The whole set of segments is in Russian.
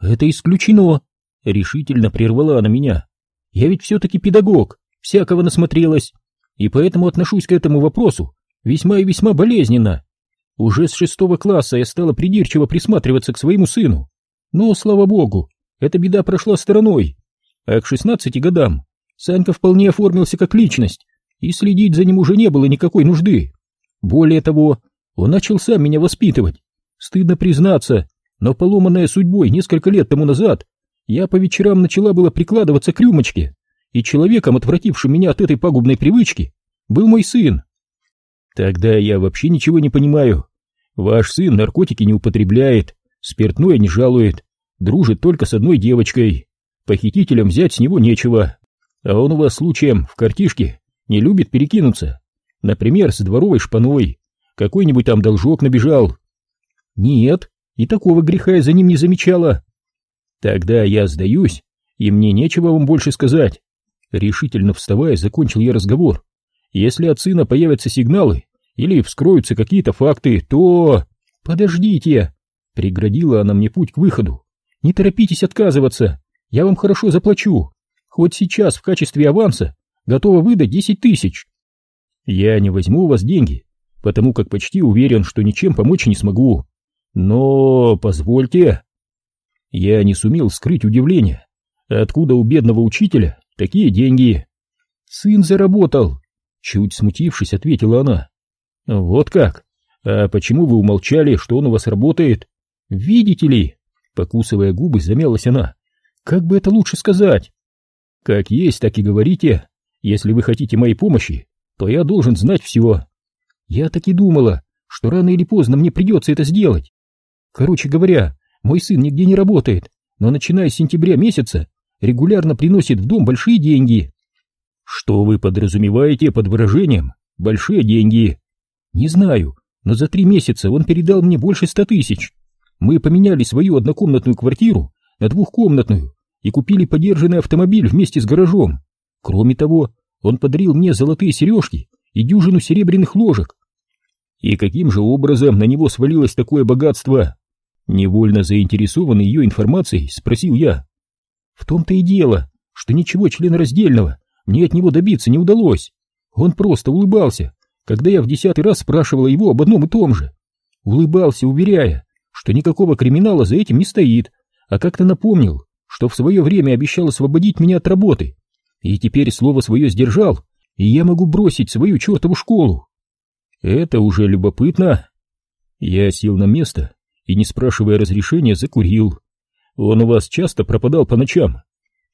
Это исключено, решительно прервала она меня. Я ведь все-таки педагог, всякого насмотрелась, и поэтому отношусь к этому вопросу весьма и весьма болезненно. Уже с шестого класса я стала придирчиво присматриваться к своему сыну. Но, слава богу, эта беда прошла стороной. А к шестнадцати годам Санька вполне оформился как личность, и следить за ним уже не было никакой нужды. Более того, он начал сам меня воспитывать. Стыдно признаться, но поломанная судьбой несколько лет тому назад, я по вечерам начала было прикладываться к рюмочке, и человеком, отвратившим меня от этой пагубной привычки, был мой сын. Тогда я вообще ничего не понимаю. Ваш сын наркотики не употребляет, спиртное не жалует, дружит только с одной девочкой. Похитителям взять с него нечего. А он у вас случаем в картишке не любит перекинуться. Например, с дворовой шпаной. Какой-нибудь там должок набежал. Нет, и такого греха я за ним не замечала. Тогда я сдаюсь, и мне нечего вам больше сказать. Решительно вставая, закончил я разговор. Если от сына появятся сигналы или вскроются какие-то факты, то... Подождите! Преградила она мне путь к выходу. Не торопитесь отказываться, я вам хорошо заплачу. Хоть сейчас в качестве аванса готова выдать десять тысяч. Я не возьму у вас деньги, потому как почти уверен, что ничем помочь не смогу. Но позвольте. Я не сумел скрыть удивление. Откуда у бедного учителя такие деньги? Сын заработал. Чуть смутившись, ответила она. Вот как? А почему вы умолчали, что он у вас работает? Видите ли? Покусывая губы, замялась она. Как бы это лучше сказать? Как есть, так и говорите. Если вы хотите моей помощи, то я должен знать все. Я так и думала, что рано или поздно мне придется это сделать. Короче говоря, мой сын нигде не работает, но начиная с сентября месяца регулярно приносит в дом большие деньги. Что вы подразумеваете под выражением «большие деньги»? Не знаю, но за три месяца он передал мне больше ста тысяч. Мы поменяли свою однокомнатную квартиру на двухкомнатную и купили подержанный автомобиль вместе с гаражом. Кроме того, он подарил мне золотые сережки и дюжину серебряных ложек. И каким же образом на него свалилось такое богатство? Невольно заинтересованный ее информацией, спросил я. В том-то и дело, что ничего членораздельного мне от него добиться не удалось. Он просто улыбался, когда я в десятый раз спрашивала его об одном и том же. Улыбался, уверяя, что никакого криминала за этим не стоит, а как-то напомнил, что в свое время обещал освободить меня от работы, и теперь слово свое сдержал, и я могу бросить свою чертову школу. Это уже любопытно. Я сел на место и, не спрашивая разрешения, закурил. Он у вас часто пропадал по ночам?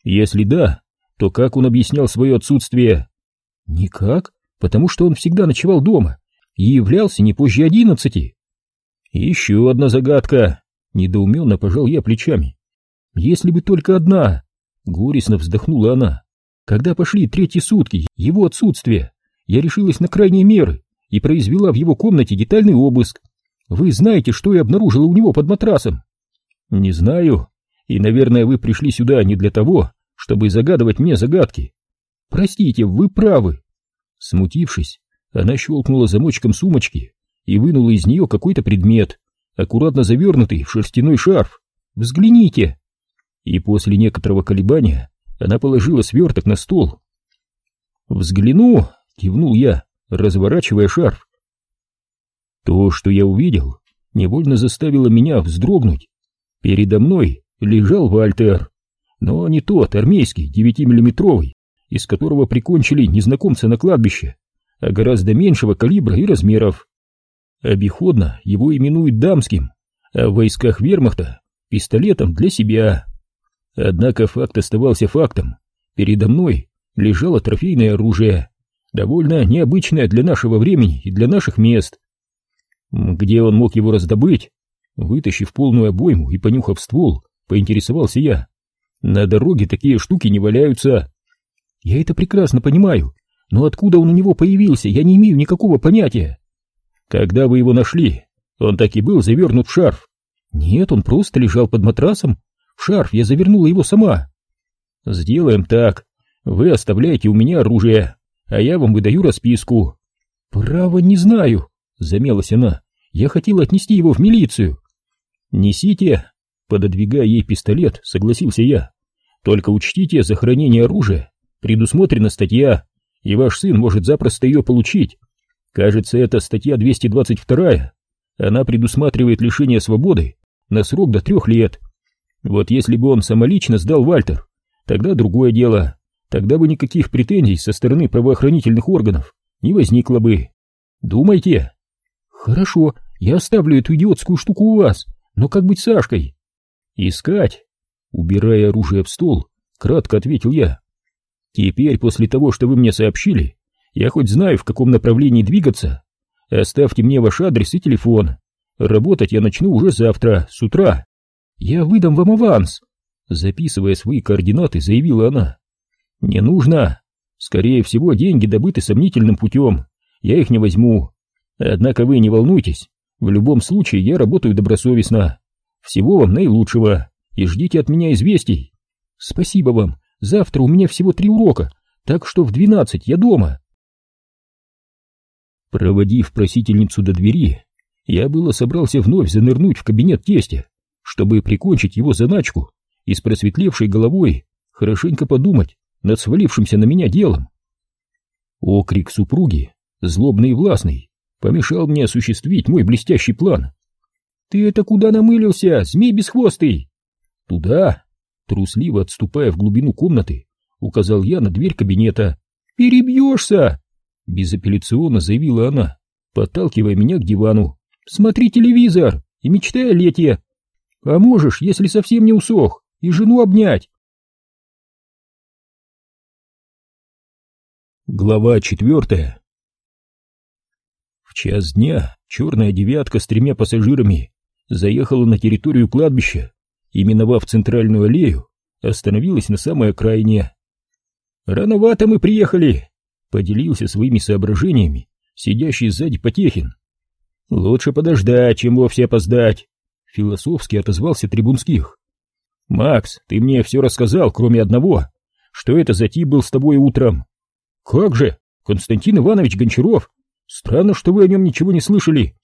Если да, то как он объяснял свое отсутствие? Никак, потому что он всегда ночевал дома и являлся не позже одиннадцати. Еще одна загадка. Недоуменно пожал я плечами. Если бы только одна. Горестно вздохнула она. Когда пошли третьи сутки его отсутствия, я решилась на крайние меры и произвела в его комнате детальный обыск. Вы знаете, что я обнаружила у него под матрасом? Не знаю. И, наверное, вы пришли сюда не для того, чтобы загадывать мне загадки. Простите, вы правы. Смутившись, она щелкнула замочком сумочки и вынула из нее какой-то предмет, аккуратно завернутый в шерстяной шарф. Взгляните. И после некоторого колебания она положила сверток на стол. «Взгляну!» — кивнул я, разворачивая шарф. То, что я увидел, невольно заставило меня вздрогнуть. Передо мной лежал Вальтер, но не тот армейский, девятимиллиметровый, из которого прикончили незнакомца на кладбище, а гораздо меньшего калибра и размеров. Обиходно его именуют дамским, а в войсках вермахта — пистолетом для себя. Однако факт оставался фактом. Передо мной лежало трофейное оружие, довольно необычное для нашего времени и для наших мест. Где он мог его раздобыть? Вытащив полную обойму и понюхав ствол, поинтересовался я. На дороге такие штуки не валяются. Я это прекрасно понимаю, но откуда он у него появился, я не имею никакого понятия. Когда вы его нашли, он так и был завернут в шарф. Нет, он просто лежал под матрасом, в шарф я завернула его сама. Сделаем так. Вы оставляете у меня оружие, а я вам выдаю расписку. Право не знаю, замялась она. Я хотела отнести его в милицию. Несите. Пододвигая ей пистолет, согласился я. Только учтите, за хранение оружия предусмотрена статья, и ваш сын может запросто ее получить. Кажется, это статья 222. Она предусматривает лишение свободы на срок до трех лет. Вот если бы он самолично сдал Вальтер, тогда другое дело. Тогда бы никаких претензий со стороны правоохранительных органов не возникло бы. Думайте. Хорошо, я оставлю эту идиотскую штуку у вас, но как быть Сашкой? Искать. Убирая оружие в стол, кратко ответил я. Теперь, после того, что вы мне сообщили, я хоть знаю, в каком направлении двигаться. Оставьте мне ваш адрес и телефон. Работать я начну уже завтра, с утра. Я выдам вам аванс. Записывая свои координаты, заявила она. Не нужно. Скорее всего, деньги добыты сомнительным путем. Я их не возьму. Однако вы не волнуйтесь. В любом случае, я работаю добросовестно. Всего вам наилучшего. И ждите от меня известий. Спасибо вам. Завтра у меня всего три урока, так что в двенадцать я дома. Проводив просительницу до двери, я было собрался вновь занырнуть в кабинет тестя, чтобы прикончить его заначку и с просветлевшей головой хорошенько подумать над свалившимся на меня делом. Окрик супруги, злобный и властный, помешал мне осуществить мой блестящий план. «Ты это куда намылился, змей бесхвостый?» «Туда!» Трусливо отступая в глубину комнаты, указал я на дверь кабинета. «Перебьешься!» Безапелляционно заявила она, подталкивая меня к дивану. «Смотри телевизор и мечтай о лете. А можешь, если совсем не усох, и жену обнять». Глава четвертая Час дня черная девятка с тремя пассажирами заехала на территорию кладбища и, миновав центральную аллею, остановилась на самой окраине. «Рановато мы приехали!» поделился своими соображениями сидящий сзади Потехин. «Лучше подождать, чем вовсе опоздать», — философски отозвался Трибунских. «Макс, ты мне все рассказал, кроме одного. Что это за тип был с тобой утром?» «Как же? Константин Иванович Гончаров? Странно, что вы о нем ничего не слышали.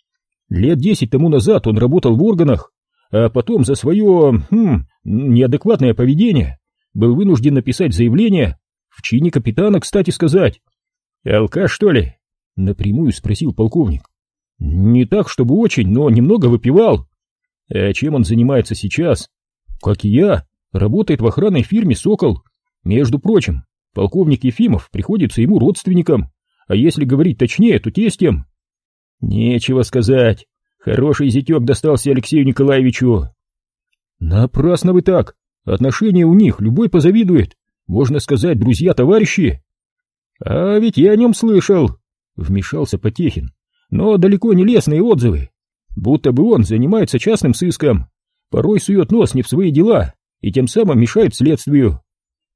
Лет десять тому назад он работал в органах, а потом за свое, хм, неадекватное поведение был вынужден написать заявление, в чине капитана, кстати сказать. «Алкаш, что ли?» — напрямую спросил полковник. «Не так, чтобы очень, но немного выпивал». «А чем он занимается сейчас?» «Как и я, работает в охранной фирме «Сокол». Между прочим, полковник Ефимов приходится ему родственником, а если говорить точнее, то тестем». «Нечего сказать. Хороший зятек достался Алексею Николаевичу». «Напрасно вы так. Отношения у них любой позавидует. Можно сказать, друзья-товарищи». «А ведь я о нем слышал», — вмешался Потехин, «но далеко не лестные отзывы. Будто бы он занимается частным сыском, порой сует нос не в свои дела и тем самым мешает следствию.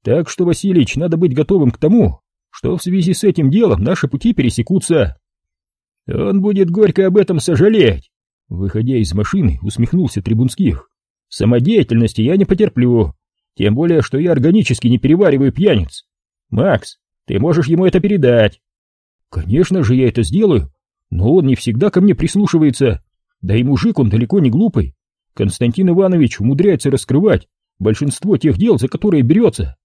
Так что, Василич, надо быть готовым к тому, что в связи с этим делом наши пути пересекутся». «Он будет горько об этом сожалеть», — выходя из машины, усмехнулся Трибунских. «Самодеятельности я не потерплю, тем более, что я органически не перевариваю пьяниц. Макс, ты можешь ему это передать. Конечно же, я это сделаю, но он не всегда ко мне прислушивается. Да и мужик он далеко не глупый. Константин Иванович умудряется раскрывать большинство тех дел, за которые берется.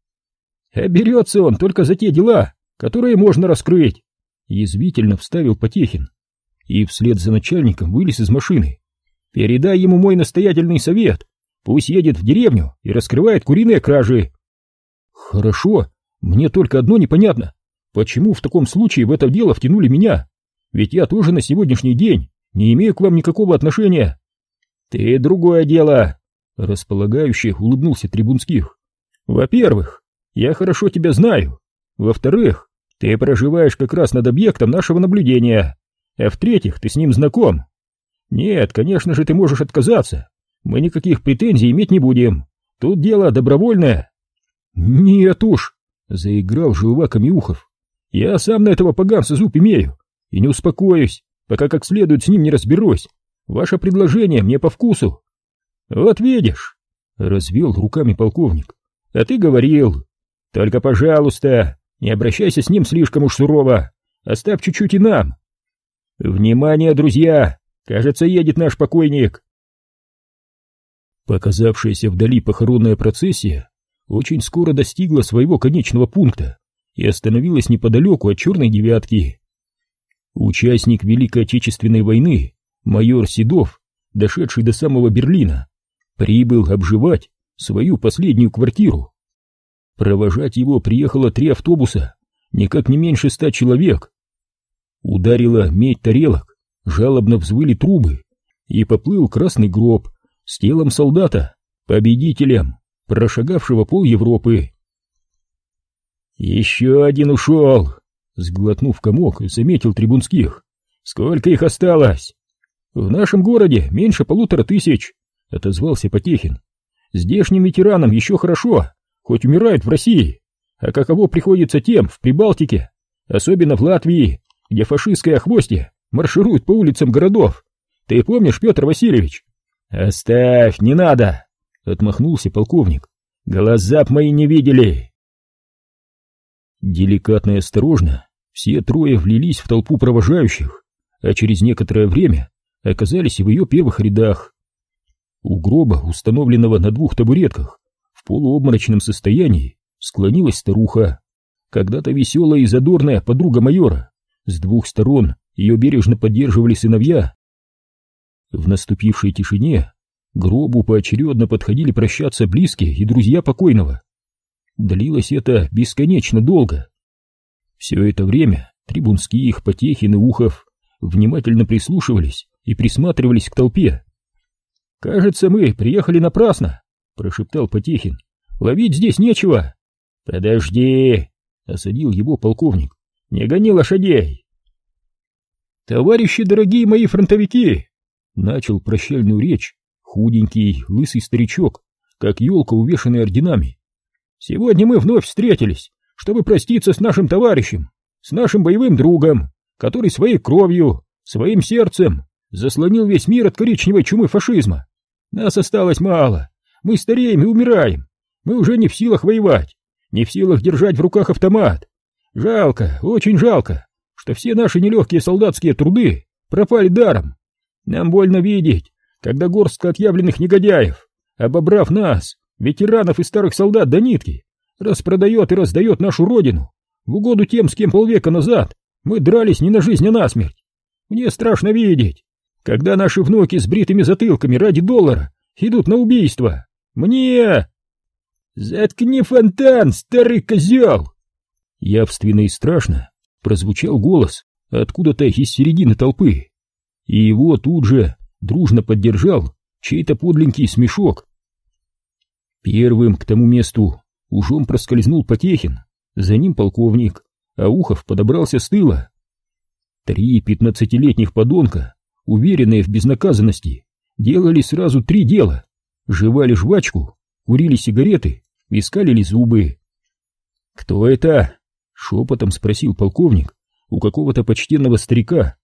А берется он только за те дела, которые можно раскрыть. Язвительно вставил Потехин. И вслед за начальником вылез из машины. Передай ему мой настоятельный совет. Пусть едет в деревню и раскрывает куриные кражи. Хорошо, мне только одно непонятно. Почему в таком случае в это дело втянули меня? Ведь я тоже на сегодняшний день не имею к вам никакого отношения. Ты другое дело, располагающе улыбнулся Трибунских. Во-первых, я хорошо тебя знаю. Во-вторых, ты проживаешь как раз над объектом нашего наблюдения. А в-третьих, ты с ним знаком. Нет, конечно же, ты можешь отказаться. Мы никаких претензий иметь не будем. Тут дело добровольное. Нет уж, Заиграл желваками ухов. Я сам на этого поганца зуб имею. И не успокоюсь, пока как следует с ним не разберусь. Ваше предложение мне по вкусу. Вот видишь, развел руками полковник. А ты говорил. Только, пожалуйста, не обращайся с ним слишком уж сурово. Оставь чуть-чуть и нам. Внимание, друзья! Кажется, едет наш покойник. Показавшаяся вдали похоронная процессия очень скоро достигла своего конечного пункта и остановилась неподалеку от черной девятки. Участник Великой Отечественной войны, майор Седов, дошедший до самого Берлина, прибыл обживать свою последнюю квартиру. Провожать его приехало три автобуса, никак не меньше ста человек. Ударила медь тарелок, жалобно взвыли трубы, и поплыл красный гроб с телом солдата, победителем, прошагавшего пол Европы. «Еще один ушел!» — сглотнув комок, заметил Трибунских. «Сколько их осталось?» «В нашем городе меньше полутора тысяч», — отозвался Потехин. «Здешним ветеранам еще хорошо, хоть умирают в России, а каково приходится тем в Прибалтике, особенно в Латвии, где фашистское охвостье марширует по улицам городов. Ты помнишь, Петр Васильевич?» «Оставь, не надо!» — отмахнулся полковник. «Глаза б мои не видели!» Деликатно и осторожно все трое влились в толпу провожающих, а через некоторое время оказались в ее первых рядах. У гроба, установленного на двух табуретках, полуобморочном состоянии, склонилась старуха, когда-то веселая и задорная подруга майора. С двух сторон ее бережно поддерживали сыновья. В наступившей тишине гробу поочередно подходили прощаться близкие и друзья покойного. Длилось это бесконечно долго. Все это время Трибунских, Потехин и Ухов внимательно прислушивались и присматривались к толпе. «Кажется, мы приехали напрасно», — прошептал Потехин. «Ловить здесь нечего». «Подожди», — осадил его полковник. «Не гони лошадей». «Товарищи дорогие мои фронтовики!» — начал прощальную речь худенький, лысый старичок, как елка, увешанная орденами. «Сегодня мы вновь встретились, чтобы проститься с нашим товарищем, с нашим боевым другом, который своей кровью, своим сердцем заслонил весь мир от коричневой чумы фашизма. Нас осталось мало, мы стареем и умираем, мы уже не в силах воевать, не в силах держать в руках автомат. Жалко, очень жалко, что все наши нелегкие солдатские труды пропали даром. Нам больно видеть, когда горстка отъявленных негодяев, обобрав нас, ветеранов и старых солдат до нитки, распродает и раздает нашу родину в угоду тем, с кем полвека назад мы дрались не на жизнь, а на смерть. Мне страшно видеть, когда наши внуки с бритыми затылками ради доллара идут на убийство. Мне... Заткни фонтан, старый козел! Явственно и страшно прозвучал голос откуда-то из середины толпы. И его тут же дружно поддержал чей-то подленький смешок. Первым к тому месту ужом проскользнул Потехин, за ним полковник, а Ухов подобрался с тыла. Три пятнадцатилетних подонка, уверенные в безнаказанности, делали сразу три дела. Жевали жвачку, курили сигареты и скалили зубы. «Кто это?» — шепотом спросил полковник у какого-то почтенного старика.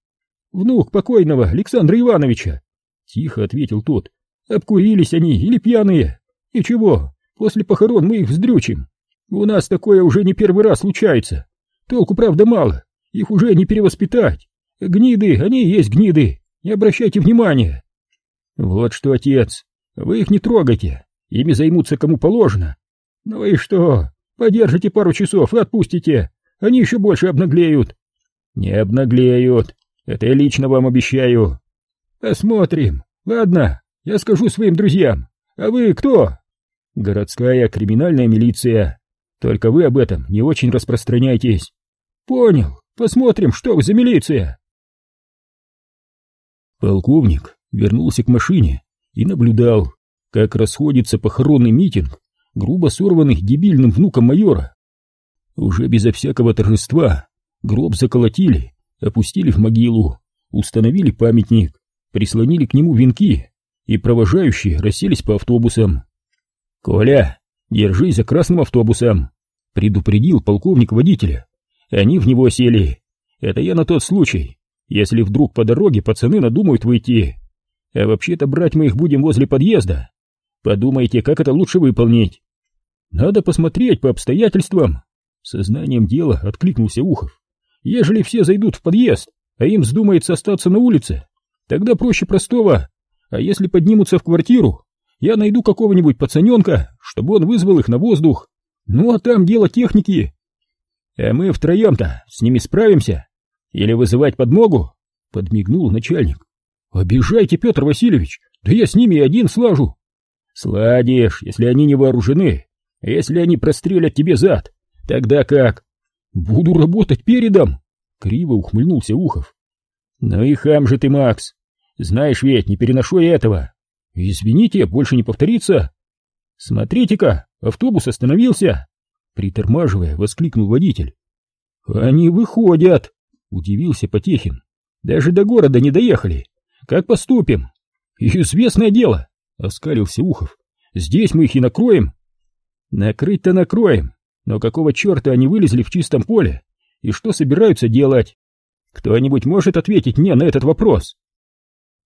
«Внук покойного Александра Ивановича», — тихо ответил тот. «Обкурились они или пьяные? Ничего, после похорон мы их вздрючим. У нас такое уже не первый раз случается. Толку, правда, мало, их уже не перевоспитать. Гниды, они и есть гниды, не обращайте внимания. Вот что, отец, вы их не трогайте, ими займутся кому положено. Ну и что, подержите пару часов и отпустите, они еще больше обнаглеют. Не обнаглеют, это я лично вам обещаю. Посмотрим. Ладно, я скажу своим друзьям. А вы кто? Городская криминальная милиция. Только вы об этом не очень распространяйтесь. Понял. Посмотрим, что вы за милиция. Полковник вернулся к машине и наблюдал, как расходится похоронный митинг грубо сорванных дебильным внуком майора. Уже безо всякого торжества гроб заколотили, опустили в могилу, установили памятник, прислонили к нему венки, и провожающие расселись по автобусам. «Коля, держись за красным автобусом!» — предупредил полковник водителя. Они в него сели. Это я на тот случай, если вдруг по дороге пацаны надумают выйти. А вообще-то брать мы их будем возле подъезда. Подумайте, как это лучше выполнить. Надо посмотреть по обстоятельствам. Сознанием дела откликнулся Ухов. Ежели все зайдут в подъезд, а им вздумается остаться на улице, тогда проще простого. А если поднимутся в квартиру, я найду какого-нибудь пацаненка, чтобы он вызвал их на воздух. Ну а там дело техники. А мы втроем-то с ними справимся? Или вызывать подмогу? Подмигнул начальник. Обижайте, Петр Васильевич, да я с ними один слажу. Сладишь, если они не вооружены. А если они прострелят тебе зад, тогда как? Буду работать передом. Криво ухмыльнулся Ухов. Ну и хам же ты, Макс. Знаешь ведь, не переношу я этого. Извините, больше не повторится. Смотрите-ка, автобус остановился. Притормаживая, воскликнул водитель. Они выходят, удивился Потехин. Даже до города не доехали. Как поступим? Известное дело, оскалился Ухов. Здесь мы их и накроем. Накрыть-то накроем, но какого черта они вылезли в чистом поле? И что собираются делать? Кто-нибудь может ответить мне на этот вопрос?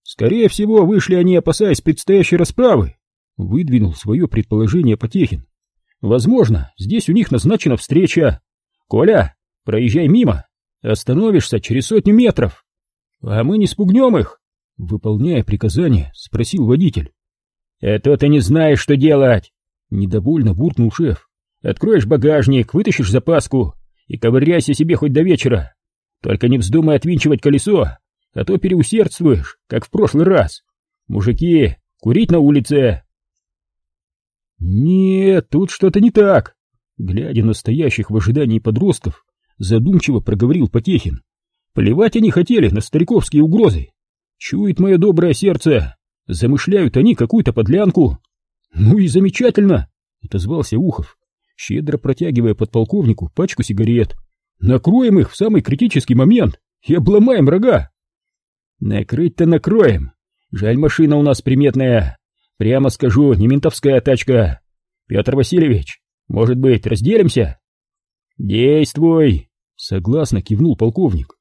Скорее всего, вышли они, опасаясь предстоящей расправы, выдвинул свое предположение Потехин. Возможно, здесь у них назначена встреча. Коля, проезжай мимо, остановишься через сотню метров. А мы не спугнем их, выполняя приказание, спросил водитель. Это ты не знаешь, что делать, недовольно буркнул шеф. Откроешь багажник, вытащишь запаску и ковыряйся себе хоть до вечера. Только не вздумай отвинчивать колесо, а то переусердствуешь, как в прошлый раз. Мужики, курить на улице. Нет, тут что-то не так. Глядя на стоящих в ожидании подростков, задумчиво проговорил Потехин. Плевать они хотели на стариковские угрозы. Чует мое доброе сердце. Замышляют они какую-то подлянку. Ну и замечательно, отозвался Ухов, щедро протягивая подполковнику пачку сигарет. Накроем их в самый критический момент и обломаем рога. Накрыть-то накроем. Жаль, машина у нас приметная. Прямо скажу, не ментовская тачка. Петр Васильевич, может быть, разделимся? Действуй, согласно кивнул полковник.